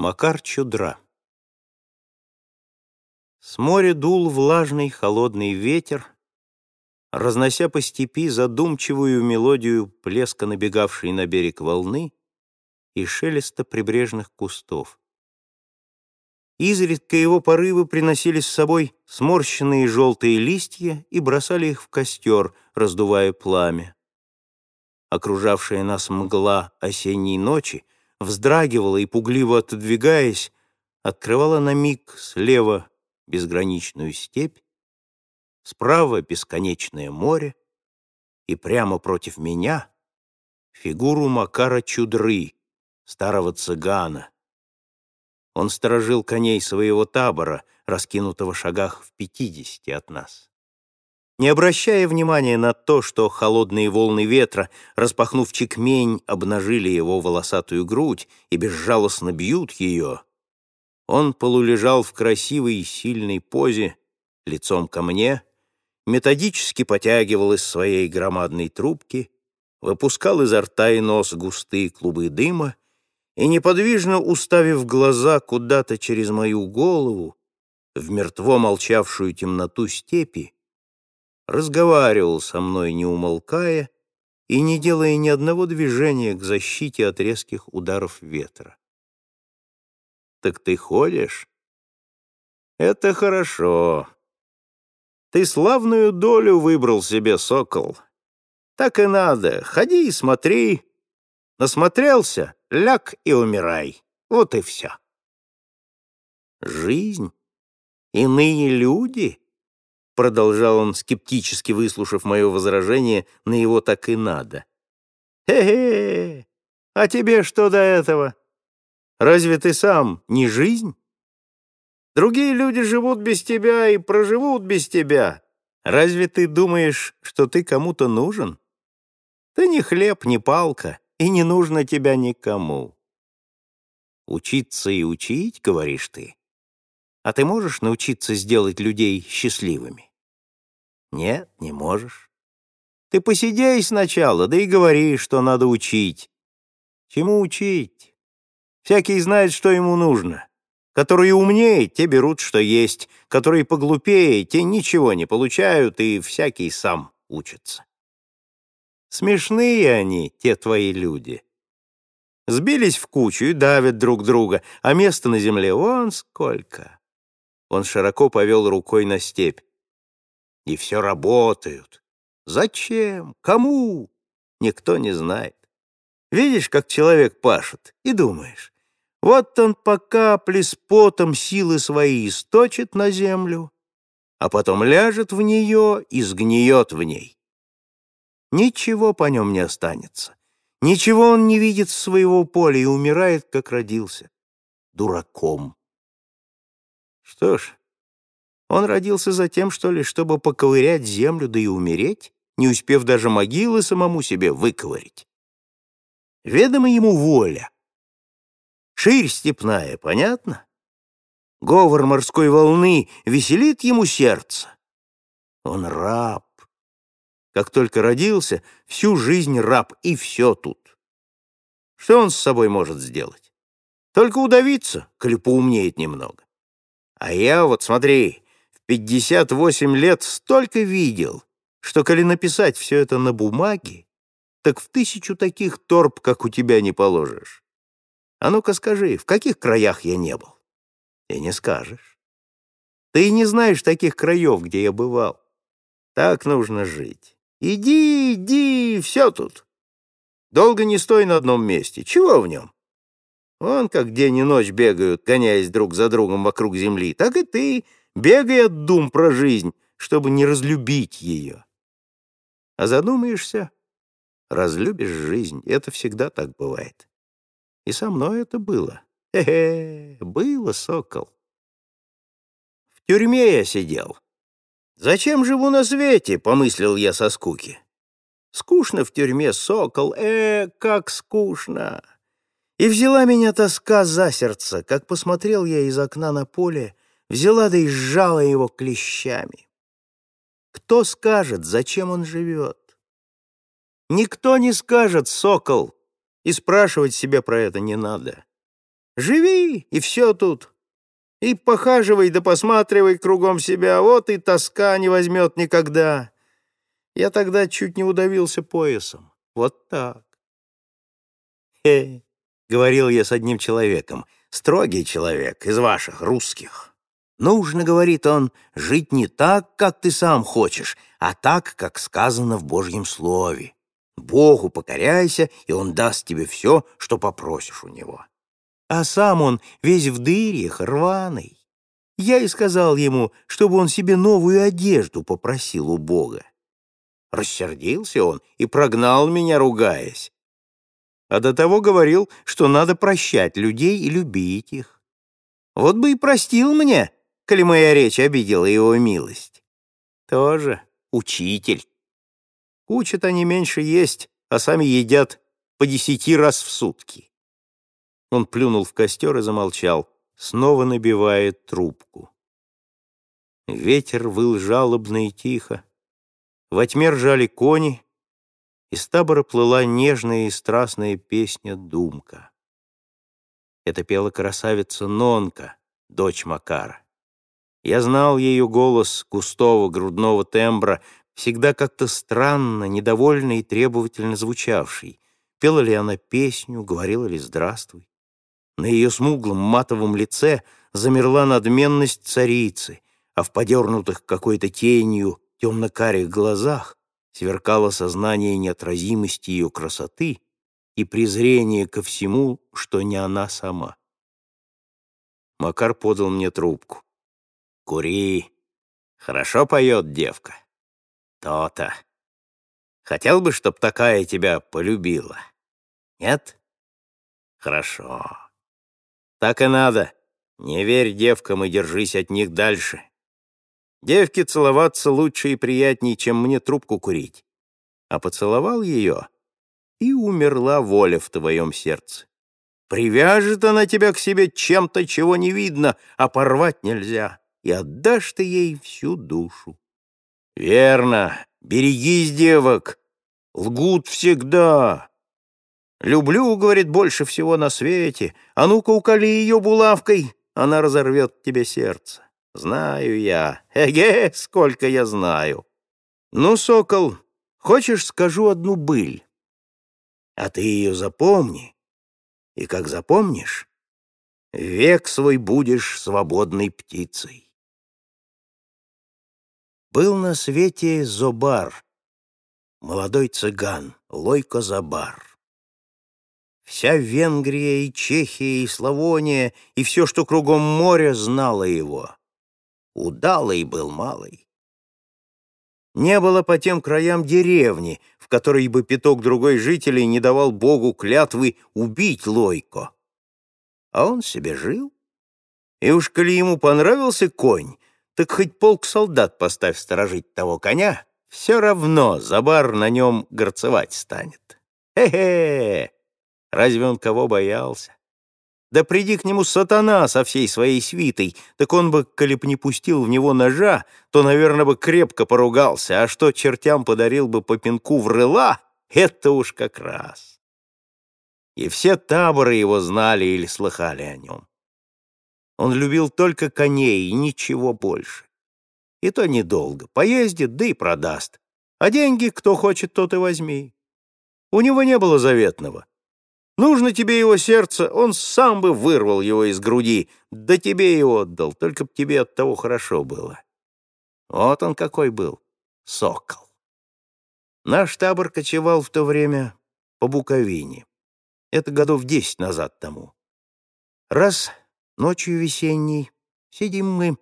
Макар Чудра С моря дул влажный холодный ветер, разнося по степи задумчивую мелодию плеска набегавшей на берег волны и шелеста прибрежных кустов. Изредка его порывы приносили с собой сморщенные желтые листья и бросали их в костер, раздувая пламя. Окружавшая нас мгла осенней ночи вздрагивала и, пугливо отодвигаясь, открывала на миг слева безграничную степь, справа бесконечное море и прямо против меня фигуру Макара Чудры, старого цыгана. Он сторожил коней своего табора, раскинутого шагах в пятидесяти от нас. Не обращая внимания на то, что холодные волны ветра, распахнув чекмень, обнажили его волосатую грудь и безжалостно бьют ее, он полулежал в красивой и сильной позе, лицом ко мне, методически потягивал из своей громадной трубки, выпускал изо рта и нос густые клубы дыма и, неподвижно уставив глаза куда-то через мою голову, в мертво молчавшую темноту степи, разговаривал со мной, не умолкая и не делая ни одного движения к защите от резких ударов ветра. «Так ты ходишь?» «Это хорошо. Ты славную долю выбрал себе, сокол. Так и надо. Ходи и смотри. Насмотрелся, ляг и умирай. Вот и все». «Жизнь? Иные люди?» Продолжал он, скептически выслушав мое возражение, на его так и надо. «Хе-хе! А тебе что до этого? Разве ты сам не жизнь? Другие люди живут без тебя и проживут без тебя. Разве ты думаешь, что ты кому-то нужен? Ты не хлеб, не палка, и не нужно тебя никому. Учиться и учить, говоришь ты. А ты можешь научиться сделать людей счастливыми? Нет, не можешь. Ты посидей сначала, да и говори, что надо учить. Чему учить? Всякий знает, что ему нужно. Которые умнее, те берут, что есть. Которые поглупее, те ничего не получают, и всякий сам учится. Смешные они, те твои люди. Сбились в кучу и давят друг друга, а места на земле вон сколько. Он широко повел рукой на степь и все работают. Зачем? Кому? Никто не знает. Видишь, как человек пашет, и думаешь, вот он по капле с потом силы свои источит на землю, а потом ляжет в нее и сгниет в ней. Ничего по нем не останется. Ничего он не видит своего поля и умирает, как родился. Дураком. Что ж, он родился за тем, что ли, чтобы поковырять землю, да и умереть, не успев даже могилы самому себе выковырять. Ведомо ему воля. Ширь степная, понятно? Говор морской волны веселит ему сердце. Он раб. Как только родился, всю жизнь раб, и все тут. Что он с собой может сделать? Только удавиться, коли поумнеет немного. А я вот, смотри, 58 лет столько видел, что, коли написать все это на бумаге, так в тысячу таких торп, как у тебя, не положишь. А ну-ка скажи, в каких краях я не был? И не скажешь. Ты и не знаешь таких краев, где я бывал. Так нужно жить. Иди, иди, все тут. Долго не стой на одном месте. Чего в нем? Он как день и ночь бегают, гоняясь друг за другом вокруг земли, так и ты — Бегай от дум про жизнь, чтобы не разлюбить ее. А задумаешься, разлюбишь жизнь. Это всегда так бывает. И со мной это было. Хе-хе, было, сокол. В тюрьме я сидел. Зачем живу на свете, помыслил я со скуки. Скучно в тюрьме, сокол, э, как скучно. И взяла меня тоска за сердце, как посмотрел я из окна на поле, взяла да и сжала его клещами. Кто скажет, зачем он живет? Никто не скажет, сокол, и спрашивать себя про это не надо. Живи, и все тут. И похаживай да посматривай кругом себя, вот и тоска не возьмет никогда. Я тогда чуть не удавился поясом. Вот так. «Хе», — говорил я с одним человеком, строгий человек из ваших, русских. «Нужно, — говорит он, — жить не так, как ты сам хочешь, а так, как сказано в Божьем Слове. Богу покоряйся, и Он даст тебе все, что попросишь у Него. А сам он весь в дырях, рваный. Я и сказал ему, чтобы он себе новую одежду попросил у Бога. Рассердился он и прогнал меня, ругаясь. А до того говорил, что надо прощать людей и любить их. Вот бы и простил мне, коли моя речь обидела его милость. Тоже учитель. Учат они меньше есть, а сами едят по десяти раз в сутки. Он плюнул в костер и замолчал, снова набивает трубку. Ветер выл жалобно и тихо. Во тьме ржали кони, из табора плыла нежная и страстная песня «Думка». Это пела красавица Нонка, дочь Макара. Я знал ее голос густого грудного тембра, всегда как-то странно, недовольно и требовательно звучавший. Пела ли она песню, говорила ли «Здравствуй». На ее смуглом матовом лице замерла надменность царицы, а в подернутых какой-то тенью темно-карих глазах сверкало сознание неотразимости ее красоты и презрение ко всему, что не она сама. Макар подал мне трубку. «Кури. Хорошо поет девка. То-то. Хотел бы, чтоб такая тебя полюбила. Нет? Хорошо. Так и надо. Не верь девкам и держись от них дальше. Девке целоваться лучше и приятней, чем мне трубку курить. А поцеловал ее, и умерла воля в твоем сердце. Привяжет она тебя к себе чем-то, чего не видно, а порвать нельзя, и отдашь ты ей всю душу. Верно, берегись девок, лгут всегда. Люблю, говорит, больше всего на свете, а ну-ка уколи ее булавкой, она разорвет тебе сердце. Знаю я, эге, сколько я знаю. Ну, сокол, хочешь, скажу одну быль? А ты ее запомни, и как запомнишь, век свой будешь свободной птицей. Был на свете Зобар, молодой цыган, Лойко Забар. Вся Венгрия и Чехия и Славония и все, что кругом моря, знало его. Удалый был малый. Не было по тем краям деревни, в которой бы пяток другой жителей не давал Богу клятвы убить Лойко. А он себе жил. И уж коли ему понравился конь, так хоть полк солдат поставь сторожить того коня, все равно Забар на нем горцевать станет. Хе-хе! Разве он кого боялся? Да приди к нему сатана со всей своей свитой, так он бы, коли б не пустил в него ножа, то, наверное, бы крепко поругался, а что чертям подарил бы по пинку в рыла, это уж как раз. И все таборы его знали или слыхали о нем. Он любил только коней и ничего больше. И то недолго. Поездит, да и продаст. А деньги, кто хочет, тот и возьми. У него не было заветного. Нужно тебе его сердце, он сам бы вырвал его из груди, да тебе его отдал, только б тебе от того хорошо было. Вот он какой был, сокол. Наш табор кочевал в то время по Буковине. Это годов десять назад тому. Раз Ночью весенней сидим мы.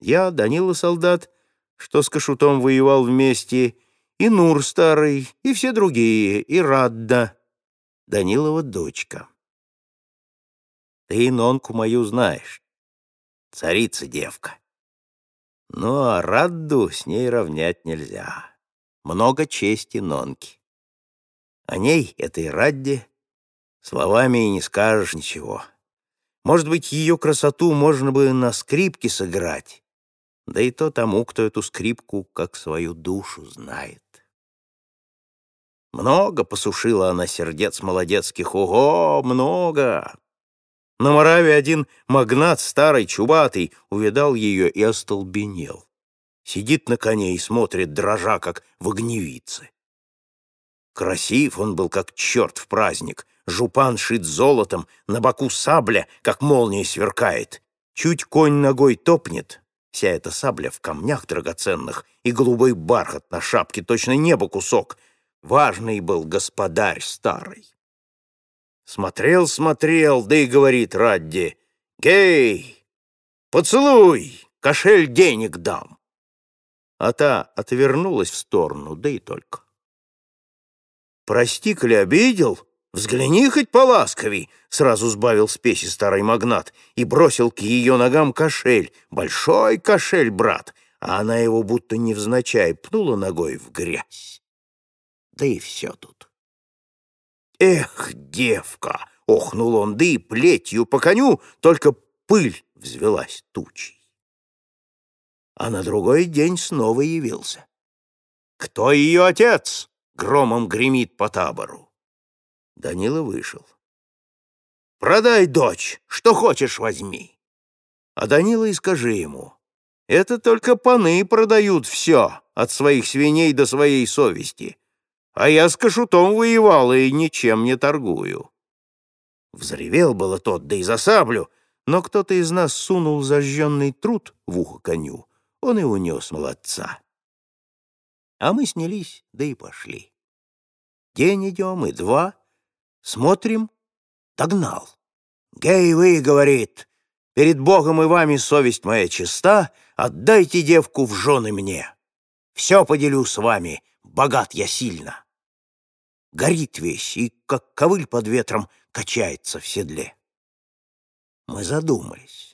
Я, Данила солдат, что с Кашутом воевал вместе, и Нур старый, и все другие, и Радда, Данилова дочка. Ты Нонку мою знаешь, царица девка. Ну, а Радду с ней равнять нельзя. Много чести Нонки. О ней, этой Радде, словами и не скажешь ничего. Может быть, ее красоту можно бы на скрипке сыграть, да и то тому, кто эту скрипку как свою душу знает. Много посушила она сердец молодецких, ого, много! На Мораве один магнат, старый, чубатый, увидал ее и остолбенел. Сидит на коне и смотрит, дрожа, как в огневице. Красив он был, как черт в праздник. Жупан шит золотом, на боку сабля, как молния сверкает. Чуть конь ногой топнет, вся эта сабля в камнях драгоценных и голубой бархат на шапке, точно небо кусок. Важный был господарь старый. Смотрел, смотрел, да и говорит Радди, «Гей, поцелуй, кошель денег дам». А та отвернулась в сторону, да и только. «Прости, коли обидел, взгляни хоть поласковей», сразу сбавил спеси старый магнат и бросил к ее ногам кошель, большой кошель, брат, а она его будто невзначай пнула ногой в грязь. Да и все тут. «Эх, девка!» — охнул он, да и плетью по коню, только пыль взвелась тучей. А на другой день снова явился. «Кто ее отец?» — громом гремит по табору. Данила вышел. «Продай дочь, что хочешь возьми». А Данила и скажи ему, это только паны продают все, от своих свиней до своей совести, а я с кашутом воевал и ничем не торгую. Взревел было тот, да и за саблю, но кто-то из нас сунул зажженный труд в ухо коню, он и унес молодца. А мы снялись, да и пошли. День идем и два, смотрим, догнал. «Гей вы, — говорит, — перед Богом и вами совесть моя чиста, отдайте девку в жены мне. Все поделю с вами, богат я сильно» горит весь и, как ковыль под ветром, качается в седле. Мы задумались.